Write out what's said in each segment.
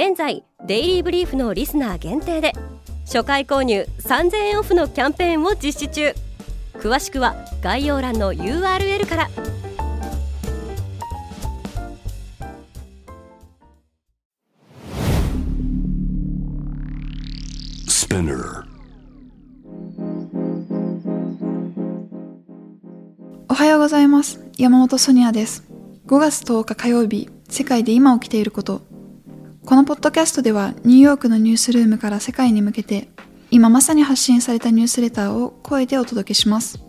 現在デイリーブリーフのリスナー限定で初回購入3000円オフのキャンペーンを実施中。詳しくは概要欄の URL から。おはようございます。山本ソニアです。5月10日火曜日世界で今起きていることこのポッドキャストではニューヨークのニュースルームから世界に向けて今まさに発信されたニュースレターを声でお届けします。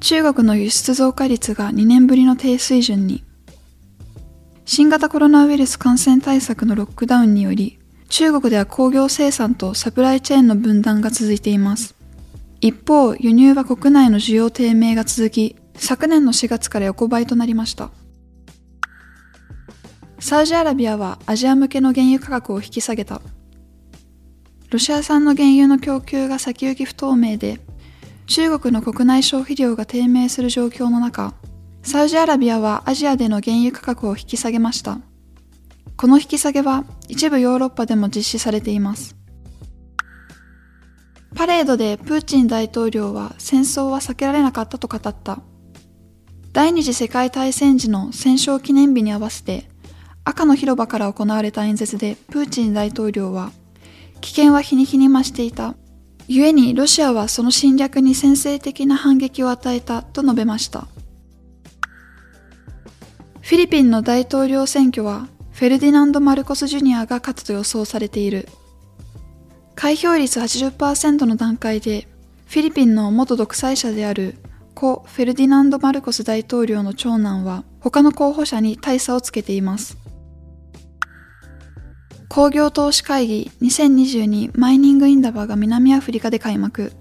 中国の輸出増加率が2年ぶりの低水準に新型コロナウイルス感染対策のロックダウンにより中国では工業生産とサプライチェーンの分断が続いています。一方、輸入は国内の需要低迷が続き、昨年の4月から横ばいとなりました。サウジアラビアはアジア向けの原油価格を引き下げた。ロシア産の原油の供給が先行き不透明で、中国の国内消費量が低迷する状況の中、サウジアラビアはアジアでの原油価格を引き下げました。この引き下げは一部ヨーロッパでも実施されています。パレードでプーチン大統領は戦争は避けられなかったと語った。第二次世界大戦時の戦勝記念日に合わせて赤の広場から行われた演説でプーチン大統領は危険は日に日に増していた。故にロシアはその侵略に先制的な反撃を与えたと述べました。フィリピンの大統領選挙はフェルディナンド・マルコス・ジュニアが勝つと予想されている。開票率80%の段階で、フィリピンの元独裁者である故フェルディナンド・マルコス大統領の長男は他の候補者に大差をつけています。工業投資会議2022マイニングインダバーが南アフリカで開幕。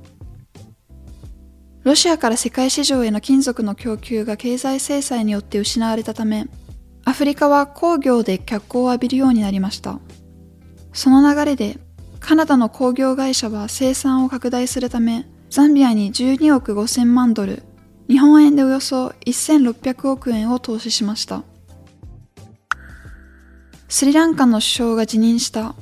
ロシアから世界市場への金属の供給が経済制裁によって失われたため、アフリカは工業で脚光を浴びるようになりました。その流れで、カナダの工業会社は生産を拡大するため、ザンビアに12億5000万ドル、日本円でおよそ1600億円を投資しました。スリランカの首相が辞任した。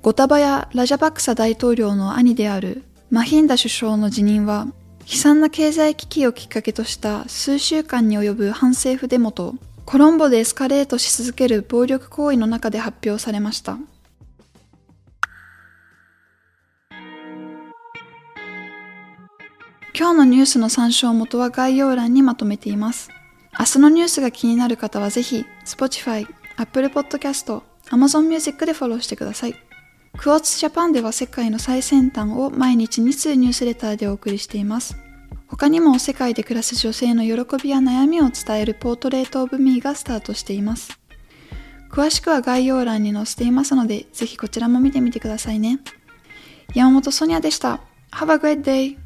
ゴタバヤ・ラジャパクサ大統領の兄であるマヒンダ首相の辞任は、悲惨な経済危機をきっかけとした数週間に及ぶ反政府デモとコロンボでエスカレートし続ける暴力行為の中で発表されました。今日のニュースの参照元は概要欄にまとめています。明日のニュースが気になる方はぜひ、Spotify、Apple Podcast、Amazon Music でフォローしてください。クォーツジャパンでは世界の最先端を毎日2通ニュースレターでお送りしています。他にも世界で暮らす女性の喜びや悩みを伝えるポートレートオブミーがスタートしています。詳しくは概要欄に載せていますので、ぜひこちらも見てみてくださいね。山本ソニアでした。Have a great day!